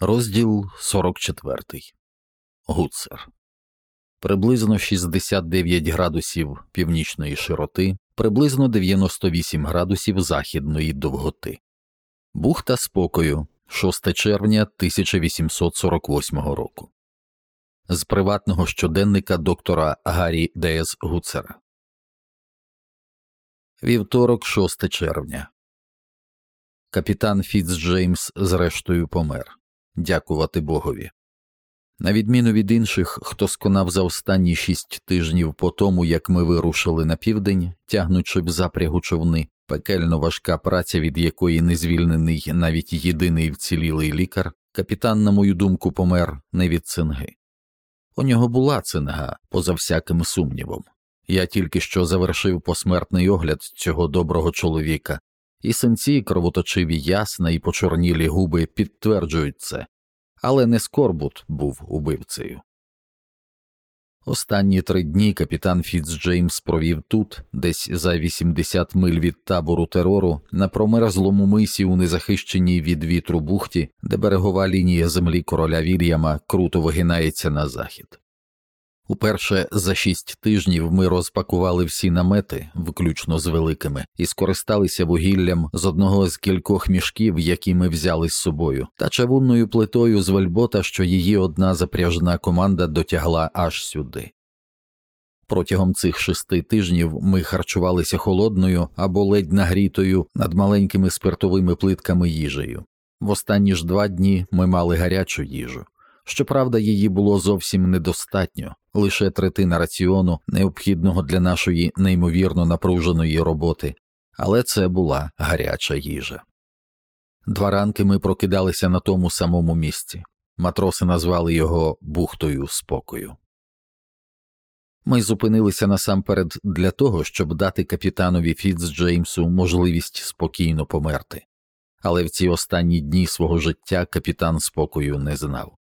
Розділ 44. Гуцер. Приблизно 69 градусів північної широти, приблизно 98 градусів західної довготи. Бухта спокою 6 червня 1848 року. З приватного щоденника доктора Гаррі Деес Гуцера. Вівторок 6 червня. Капітан Фіц Джеймс зрештою помер дякувати Богові. На відміну від інших, хто сконав за останні шість тижнів по тому, як ми вирушили на південь, тягнучи в запрягу човни, пекельно важка праця, від якої не звільнений навіть єдиний вцілілий лікар, капітан, на мою думку, помер не від цинги. У нього була цинга, поза всяким сумнівом. Я тільки що завершив посмертний огляд цього доброго чоловіка, і синці кровоточиві ясна і почорнілі губи підтверджують це, але не Скорбут був убивцею. Останні три дні капітан Фіцджеймс провів тут, десь за 80 миль від табору терору, на промерзлому мисі у незахищеній від вітру бухті, де берегова лінія землі короля Вільяма круто вигинається на захід. Уперше за шість тижнів ми розпакували всі намети, включно з великими, і скористалися вугіллям з одного з кількох мішків, які ми взяли з собою, та чавунною плитою з вельбота, що її одна запряжна команда дотягла аж сюди. Протягом цих шести тижнів ми харчувалися холодною або ледь нагрітою над маленькими спиртовими плитками їжею. В останні ж два дні ми мали гарячу їжу. Щоправда, її було зовсім недостатньо, лише третина раціону, необхідного для нашої неймовірно напруженої роботи, але це була гаряча їжа. Два ранки ми прокидалися на тому самому місці. Матроси назвали його бухтою спокою. Ми зупинилися насамперед для того, щоб дати капітанові Фіцджеймсу можливість спокійно померти, але в ці останні дні свого життя капітан спокою не знав.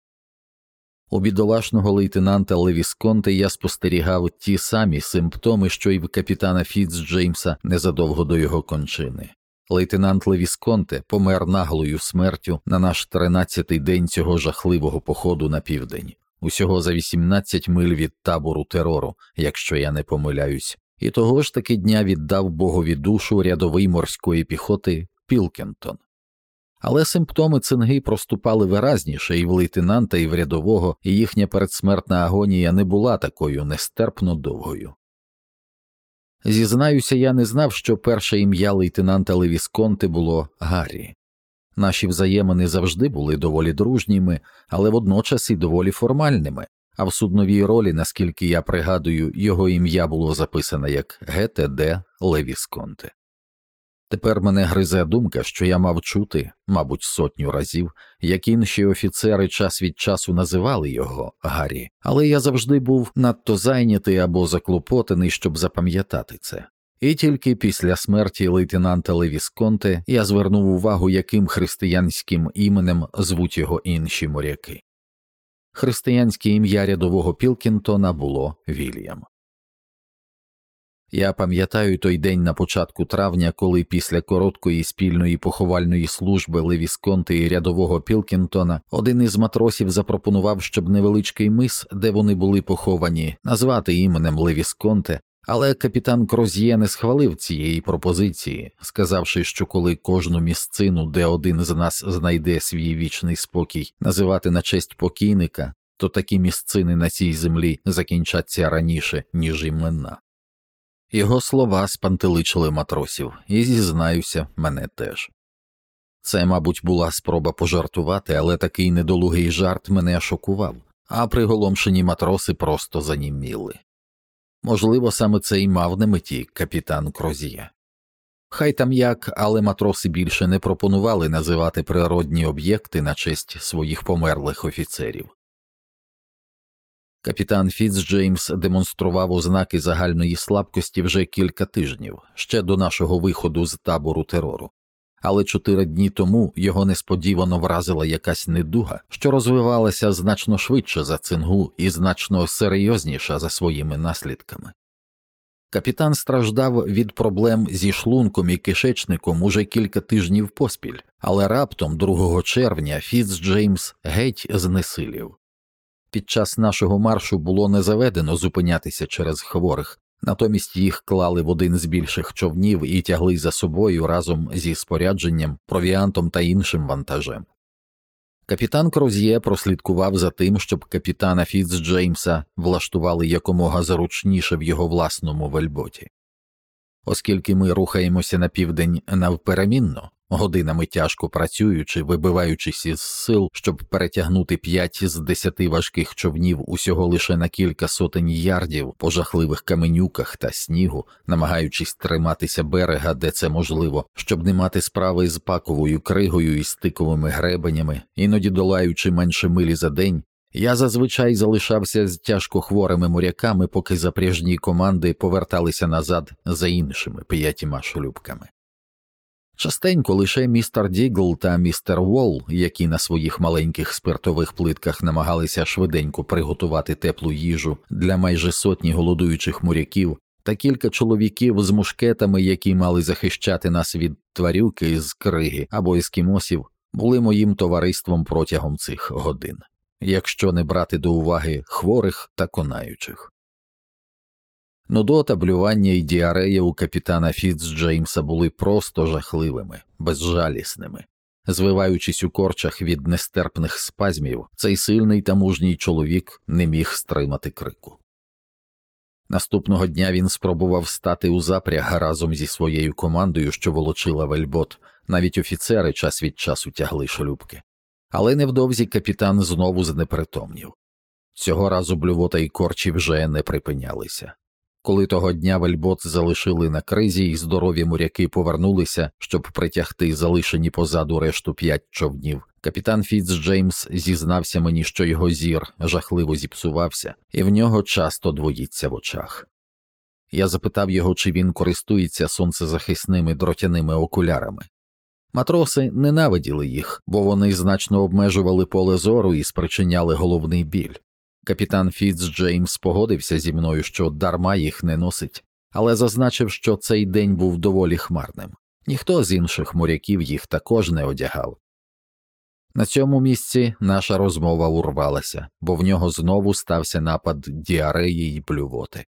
У бідолашного лейтенанта Левісконте я спостерігав ті самі симптоми, що й в капітана Фіцджеймса незадовго до його кончини. Лейтенант Левісконте помер наглою смертю на наш тринадцятий день цього жахливого походу на південь, усього за 18 миль від табору терору, якщо я не помиляюсь, і того ж таки дня віддав богові душу рядовий морської піхоти Пілкентон але симптоми цинги проступали виразніше і в лейтенанта, і в рядового, і їхня передсмертна агонія не була такою нестерпно довгою. Зізнаюся, я не знав, що перше ім'я лейтенанта Левісконти було Гаррі. Наші взаємини завжди були доволі дружніми, але водночас і доволі формальними, а в судновій ролі, наскільки я пригадую, його ім'я було записане як ГТД Левісконте. Тепер мене гризе думка, що я мав чути, мабуть, сотню разів, як інші офіцери час від часу називали його Гаррі, але я завжди був надто зайнятий або заклопотаний, щоб запам'ятати це. І тільки після смерті лейтенанта Левісконте я звернув увагу, яким християнським іменем звуть його інші моряки. Християнське ім'я рядового Пілкінтона було Вільям. Я пам'ятаю той день на початку травня, коли після короткої спільної поховальної служби Левісконти і рядового Пілкінтона один із матросів запропонував, щоб невеличкий мис, де вони були поховані, назвати іменем Левісконте, але капітан Кроз'є не схвалив цієї пропозиції, сказавши, що коли кожну місцину, де один з нас знайде свій вічний спокій, називати на честь покійника, то такі місцини на цій землі закінчаться раніше, ніж імена. Його слова спантеличили матросів, і зізнаюся, мене теж. Це, мабуть, була спроба пожартувати, але такий недолугий жарт мене шокував, а приголомшені матроси просто заніміли. Можливо, саме це й мав на меті капітан Крозія. Хай там як, але матроси більше не пропонували називати природні об'єкти на честь своїх померлих офіцерів. Капітан Фіцджеймс демонстрував ознаки загальної слабкості вже кілька тижнів ще до нашого виходу з табору терору, але чотири дні тому його несподівано вразила якась недуга, що розвивалася значно швидше за цингу і значно серйозніша за своїми наслідками. Капітан страждав від проблем зі шлунком і кишечником уже кілька тижнів поспіль, але раптом 2 червня Фіц Джеймс геть знесилів. Під час нашого маршу було не заведено зупинятися через хворих, натомість їх клали в один з більших човнів і тягли за собою разом зі спорядженням, провіантом та іншим вантажем. Капітан Кроз'є прослідкував за тим, щоб капітана Фіцджеймса влаштували якомога заручніше в його власному вельботі. Оскільки ми рухаємося на південь навперемінно, годинами тяжко працюючи, вибиваючись із сил, щоб перетягнути п'ять з десяти важких човнів усього лише на кілька сотень ярдів по жахливих каменюках та снігу, намагаючись триматися берега, де це можливо, щоб не мати справи з паковою кригою і стиковими гребенями, іноді долаючи менше милі за день. Я зазвичай залишався з тяжко хворими моряками, поки запряжні команди поверталися назад за іншими п'ятіма шлюбками. Частенько лише містер Дігл та містер Волл, які на своїх маленьких спиртових плитках намагалися швиденько приготувати теплу їжу для майже сотні голодуючих моряків, та кілька чоловіків з мушкетами, які мали захищати нас від тварюки з криги або ескімосів, були моїм товариством протягом цих годин, якщо не брати до уваги хворих та конаючих. Нудота, блювання і діарея у капітана Фіцджеймса були просто жахливими, безжалісними. Звиваючись у корчах від нестерпних спазмів, цей сильний та мужній чоловік не міг стримати крику. Наступного дня він спробував стати у запряг разом зі своєю командою, що волочила вельбот, навіть офіцери час від часу тягли шлюбки. Але невдовзі капітан знову знепритомнів. Цього разу блювота і корчі вже не припинялися. Коли того дня вельбот залишили на кризі, і здорові моряки повернулися, щоб притягти залишені позаду решту п'ять човнів, капітан Фіц Джеймс зізнався мені, що його зір жахливо зіпсувався, і в нього часто двоїться в очах. Я запитав його, чи він користується сонцезахисними дротяними окулярами. Матроси ненавиділи їх, бо вони значно обмежували поле зору і спричиняли головний біль. Капітан Фіц Джеймс погодився зі мною, що дарма їх не носить, але зазначив, що цей день був доволі хмарним. Ніхто з інших моряків їх також не одягав. На цьому місці наша розмова урвалася, бо в нього знову стався напад діареї й блювоти.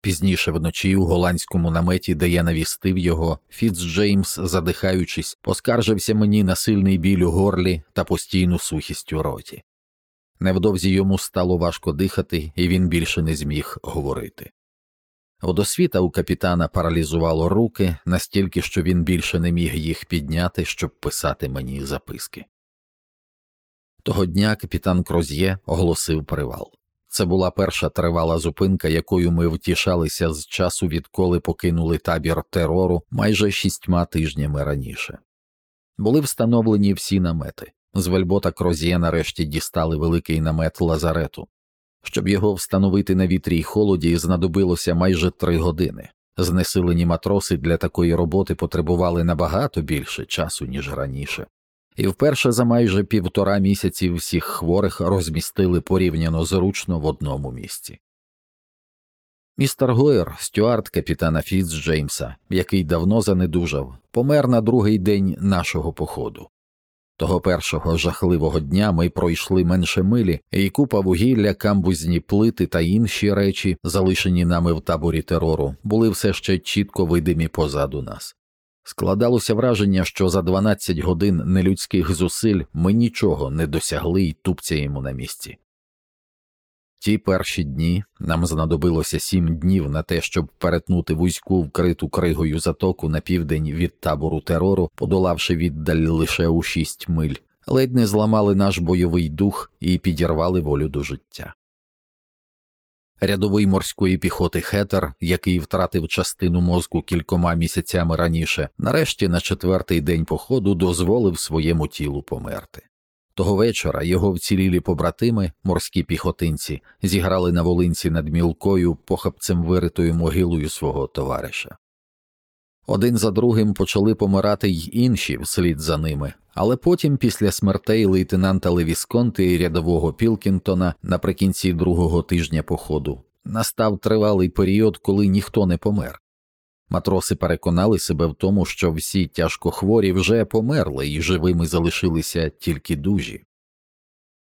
Пізніше вночі у голландському наметі, де я навістив його, Фіц Джеймс, задихаючись, поскаржився мені на сильний біль у горлі та постійну сухість у роті. Невдовзі йому стало важко дихати, і він більше не зміг говорити. Водосвіта у капітана паралізувало руки настільки, що він більше не міг їх підняти, щоб писати мені записки. Того дня капітан Кроз'є оголосив привал. Це була перша тривала зупинка, якою ми втішалися з часу, відколи покинули табір терору майже шістьма тижнями раніше. Були встановлені всі намети. З вельбота Кроз'є нарешті дістали великий намет лазарету. Щоб його встановити на вітрі й холоді, знадобилося майже три години. Знесилені матроси для такої роботи потребували набагато більше часу, ніж раніше, і вперше за майже півтора місяці всіх хворих розмістили порівняно зручно в одному місці. Містер Гойер, стюард капітана Фіц Джеймса, який давно занедужав, помер на другий день нашого походу. Того першого жахливого дня ми пройшли менше милі, і купа вугілля, камбузні плити та інші речі, залишені нами в таборі терору, були все ще чітко видимі позаду нас. Складалося враження, що за 12 годин нелюдських зусиль ми нічого не досягли і тупцяємо на місці. Ті перші дні нам знадобилося сім днів на те, щоб перетнути вузьку вкриту кригою затоку на південь від табору терору, подолавши віддаль лише у шість миль, ледь не зламали наш бойовий дух і підірвали волю до життя. Рядовий морської піхоти Хетер, який втратив частину мозку кількома місяцями раніше, нарешті на четвертий день походу дозволив своєму тілу померти. Того вечора його вцілілі побратими, морські піхотинці, зіграли на волинці над мілкою похапцем виритою могилою свого товариша. Один за другим почали помирати й інші вслід за ними, але потім, після смертей лейтенанта Левісконти і рядового Пілкінтона наприкінці другого тижня походу, Настав тривалий період, коли ніхто не помер. Матроси переконали себе в тому, що всі тяжкохворі вже померли і живими залишилися тільки дужі.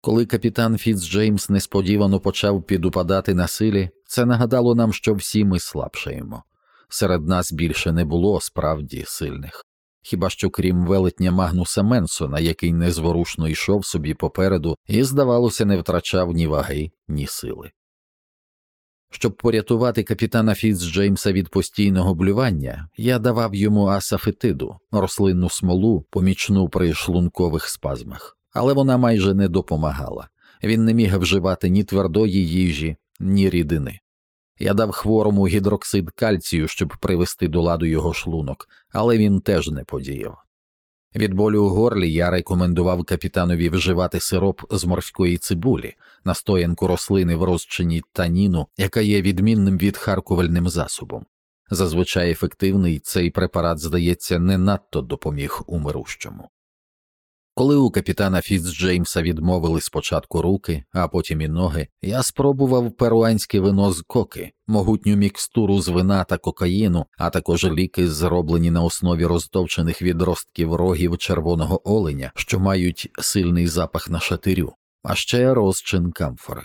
Коли капітан Фіцджеймс несподівано почав підупадати на силі, це нагадало нам, що всі ми слабшаємо. Серед нас більше не було справді сильних, хіба що крім велетня Магнуса Менсона, який незворушно йшов собі попереду і, здавалося, не втрачав ні ваги, ні сили. Щоб порятувати капітана Фіцджеймса від постійного блювання, я давав йому асафетиду, рослинну смолу, помічну при шлункових спазмах, але вона майже не допомагала. Він не міг вживати ні твердої їжі, ні рідини. Я дав хворому гідроксид кальцію, щоб привести до ладу його шлунок, але він теж не подіяв. Від болю у горлі я рекомендував капітанові вживати сироп з морської цибулі, настоянку рослини в розчині таніну, яка є відмінним відхаркувальним засобом. Зазвичай ефективний цей препарат, здається, не надто допоміг умирущому. Коли у капітана Фіцджеймса відмовили спочатку руки, а потім і ноги, я спробував перуанське вино з коки, могутню мікстуру з вина та кокаїну, а також ліки, зроблені на основі розтовчених відростків рогів червоного оленя, що мають сильний запах на шатирю, а ще розчин камфори.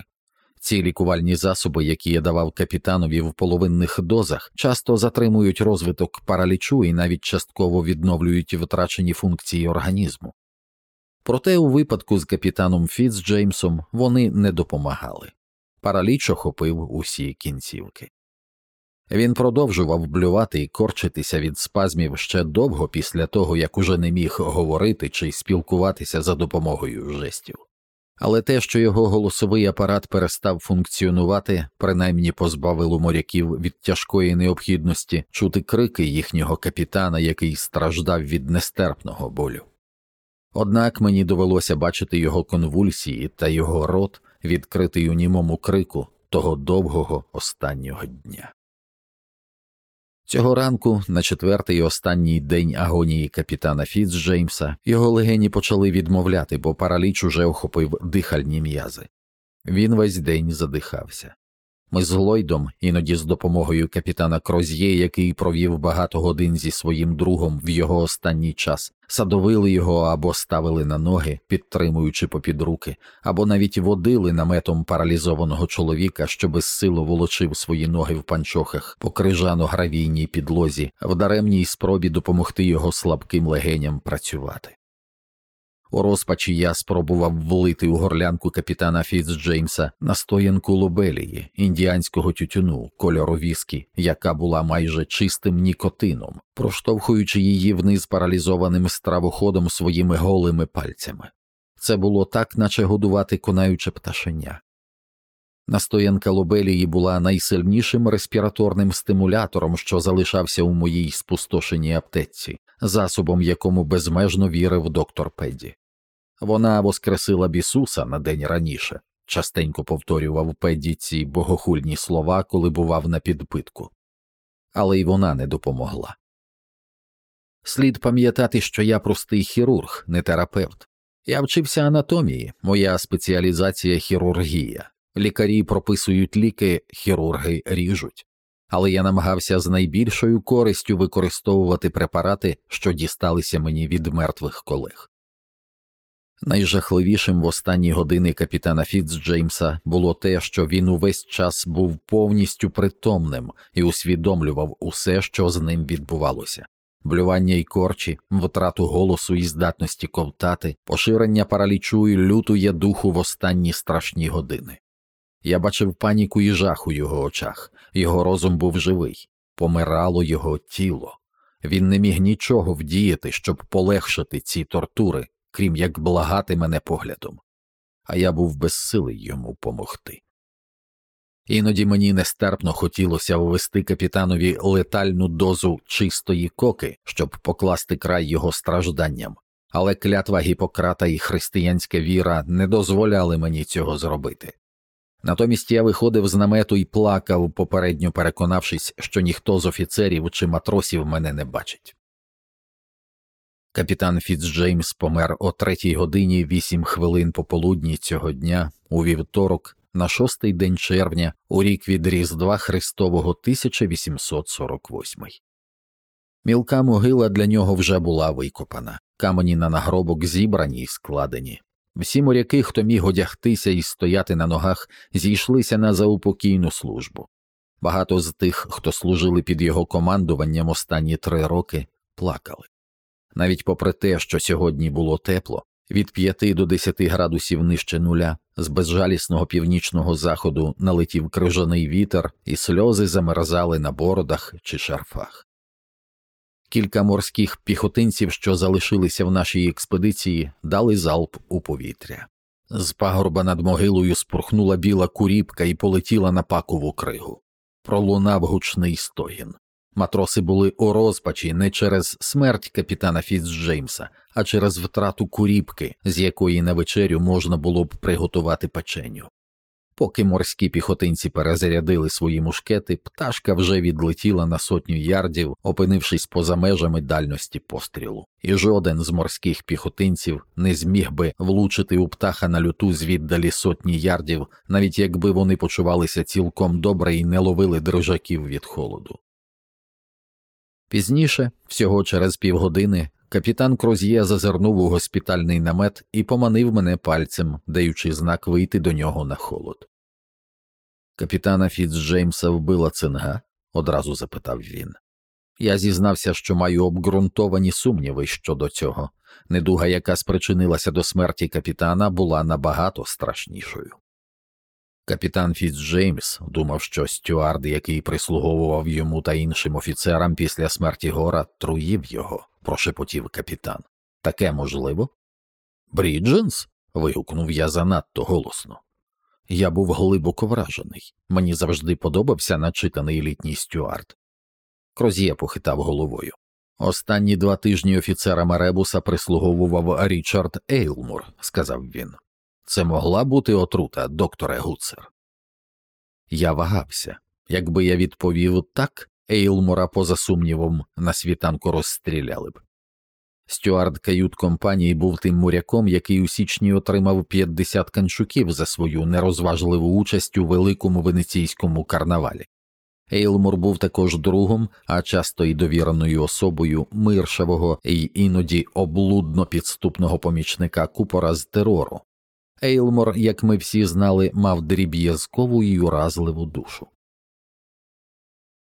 Ці лікувальні засоби, які я давав капітанові в половинних дозах, часто затримують розвиток паралічу і навіть частково відновлюють втрачені функції організму. Проте у випадку з капітаном Фіцджеймсом вони не допомагали. Параліч охопив усі кінцівки. Він продовжував блювати і корчитися від спазмів ще довго після того, як уже не міг говорити чи спілкуватися за допомогою жестів. Але те, що його голосовий апарат перестав функціонувати, принаймні позбавило моряків від тяжкої необхідності чути крики їхнього капітана, який страждав від нестерпного болю. Однак мені довелося бачити його конвульсії та його рот, відкритий у німому крику того довгого останнього дня. Цього ранку, на четвертий останній день агонії капітана Фіцджеймса, його легені почали відмовляти, бо параліч уже охопив дихальні м'язи. Він весь день задихався. Ми з Глойдом, іноді з допомогою капітана Кроз'є, який провів багато годин зі своїм другом в його останній час, садовили його або ставили на ноги, підтримуючи попід руки, або навіть водили наметом паралізованого чоловіка, що безсило волочив свої ноги в панчохах по крижано гравійній підлозі, в даремній спробі допомогти його слабким легеням працювати. У розпачі я спробував влити у горлянку капітана Фіцджеймса настоянку лобелії, індіанського тютюну, кольору віскі, яка була майже чистим нікотином, проштовхуючи її вниз паралізованим стравоходом своїми голими пальцями. Це було так, наче годувати конаюче пташеня. Настоянка лобелії була найсильнішим респіраторним стимулятором, що залишався у моїй спустошеній аптеці, засобом якому безмежно вірив доктор Педді. Вона воскресила бісуса на день раніше, частенько повторював Педді ці богохульні слова, коли бував на підпитку, але й вона не допомогла. Слід пам'ятати, що я простий хірург, не терапевт. Я вчився анатомії, моя спеціалізація хірургія. Лікарі прописують ліки, хірурги ріжуть, але я намагався з найбільшою користю використовувати препарати, що дісталися мені від мертвих колег. Найжахливішим в останні години капітана Фіцджеймса було те, що він увесь час був повністю притомним і усвідомлював усе, що з ним відбувалося. Блювання й корчі, втрату голосу і здатності ковтати, поширення паралічу і лютує духу в останні страшні години. Я бачив паніку і жах у його очах, його розум був живий, помирало його тіло. Він не міг нічого вдіяти, щоб полегшити ці тортури, крім як благати мене поглядом, а я був безсилий йому помогти. Іноді мені нестерпно хотілося ввести капітанові летальну дозу чистої коки, щоб покласти край його стражданням, але клятва Гіппократа і християнська віра не дозволяли мені цього зробити. Натомість я виходив з намету і плакав, попередньо переконавшись, що ніхто з офіцерів чи матросів мене не бачить. Капітан Фіцджеймс помер о третій годині вісім хвилин пополудні цього дня у вівторок, на шостий день червня у рік від Різдва Христового 1848. Мілка могила для нього вже була викопана, камені на нагробок зібрані й складені. Всі моряки, хто міг одягтися і стояти на ногах, зійшлися на заупокійну службу. Багато з тих, хто служили під його командуванням останні три роки, плакали. Навіть попри те, що сьогодні було тепло, від 5 до 10 градусів нижче нуля, з безжалісного північного заходу налетів крижаний вітер, і сльози замерзали на бородах чи шарфах. Кілька морських піхотинців, що залишилися в нашій експедиції, дали залп у повітря. З пагорба над могилою спурхнула біла куріпка і полетіла на пакову кригу. Пролунав гучний стогін. Матроси були у розпачі не через смерть капітана Фіцджеймса, а через втрату куріпки, з якої на вечерю можна було б приготувати печеню. Поки морські піхотинці перезарядили свої мушкети, пташка вже відлетіла на сотню ярдів, опинившись поза межами дальності пострілу, і жоден з морських піхотинців не зміг би влучити у птаха на люту звіддалі сотні ярдів, навіть якби вони почувалися цілком добре і не ловили дрижаків від холоду. Пізніше, всього через півгодини, капітан Кроз'є зазирнув у госпітальний намет і поманив мене пальцем, даючи знак вийти до нього на холод. Капітана Фіцджеймса вбила цинга? одразу запитав він. Я зізнався, що маю обґрунтовані сумніви щодо цього. Недуга, яка спричинилася до смерті капітана, була набагато страшнішою. Капітан Фіцджеймс думав, що стюард, який прислуговував йому та іншим офіцерам після смерті гора, труїв його, прошепотів капітан. Таке можливо? Брідженс? вигукнув я занадто голосно. Я був глибоко вражений. Мені завжди подобався начитаний літній стюард. Кроз'є похитав головою. Останні два тижні офіцера Маребуса прислуговував Річард Ейлмур, сказав він. Це могла бути отрута, докторе Гуцер. Я вагався. Якби я відповів так, Ейлмура, поза сумнівом, на світанку розстріляли б. Стюард кают компанії був тим моряком, який у січні отримав 50 канчуків за свою нерозважливу участь у великому венеційському карнавалі. Ейлмур був також другом, а часто й довіреною особою миршавого і іноді облудно підступного помічника купора з терору, Ейлмор, як ми всі знали, мав дріб'язкову й уразливу душу.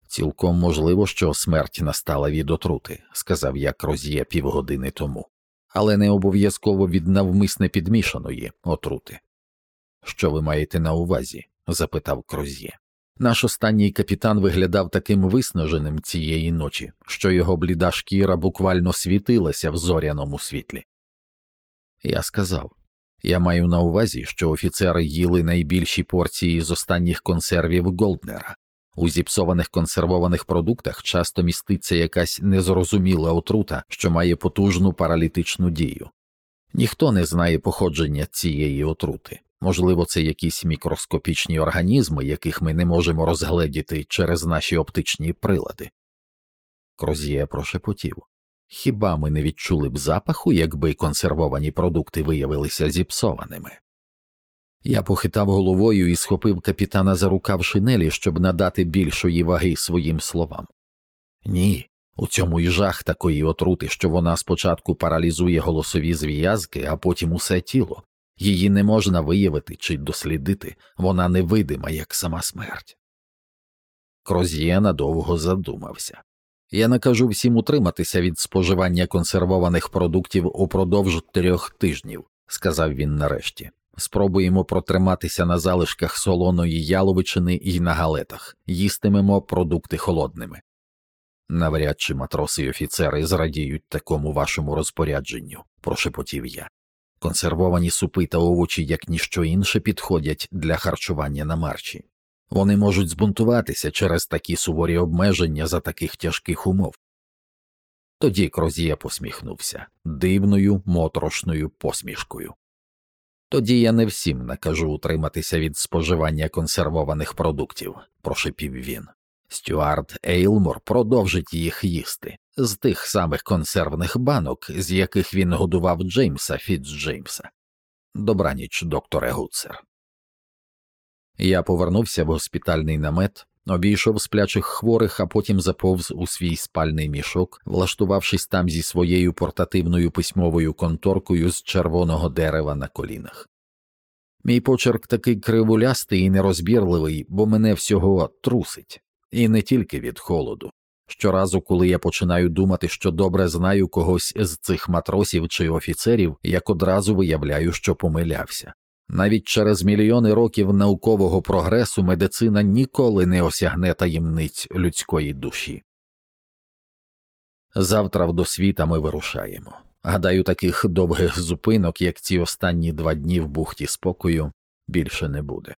Цілком можливо, що смерть настала від отрути, сказав я Кроз'є півгодини тому, але не обов'язково від навмисне підмішаної отрути. Що ви маєте на увазі? запитав Кроз'є. Наш останній капітан виглядав таким виснаженим цієї ночі, що його бліда шкіра буквально світилася в зоряному світлі. Я сказав я маю на увазі, що офіцери їли найбільші порції з останніх консервів Голднера. У зіпсованих консервованих продуктах часто міститься якась незрозуміла отрута, що має потужну паралітичну дію. Ніхто не знає походження цієї отрути, можливо, це якісь мікроскопічні організми, яких ми не можемо розгледіти через наші оптичні прилади. Кроз'є прошепотів Хіба ми не відчули б запаху, якби консервовані продукти виявилися зіпсованими? Я похитав головою і схопив капітана за рукав шинелі, щоб надати більшої ваги своїм словам. Ні, у цьому й жах такої отрути, що вона спочатку паралізує голосові зв'язки, а потім усе тіло. Її не можна виявити чи дослідити, вона невидима, як сама смерть. Кроз'є надовго задумався. Я накажу всім утриматися від споживання консервованих продуктів упродовж трьох тижнів, сказав він нарешті. Спробуємо протриматися на залишках солоної яловичини і на галетах, їстимемо продукти холодними. Навряд чи матроси й офіцери зрадіють такому вашому розпорядженню, прошепотів я. Консервовані супи та овочі, як ніщо інше, підходять для харчування на марчі. Вони можуть збунтуватися через такі суворі обмеження за таких тяжких умов. Тоді Крозія посміхнувся дивною моторошною посмішкою. Тоді я не всім накажу утриматися від споживання консервованих продуктів, прошепів він. Стюарт Ейлмор продовжить їх їсти з тих самих консервних банок, з яких він годував Джеймса Фіцджеймса. Добраніч, докторе Гуцер. Я повернувся в госпітальний намет, обійшов сплячих хворих, а потім заповз у свій спальний мішок, влаштувавшись там зі своєю портативною письмовою конторкою з червоного дерева на колінах. Мій почерк такий кривулястий і нерозбірливий, бо мене всього трусить, і не тільки від холоду. Щоразу, коли я починаю думати, що добре знаю когось з цих матросів чи офіцерів, як одразу виявляю, що помилявся. Навіть через мільйони років наукового прогресу медицина ніколи не осягне таємниць людської душі. Завтра в досвіта ми вирушаємо. Гадаю, таких довгих зупинок, як ці останні два дні в бухті спокою, більше не буде.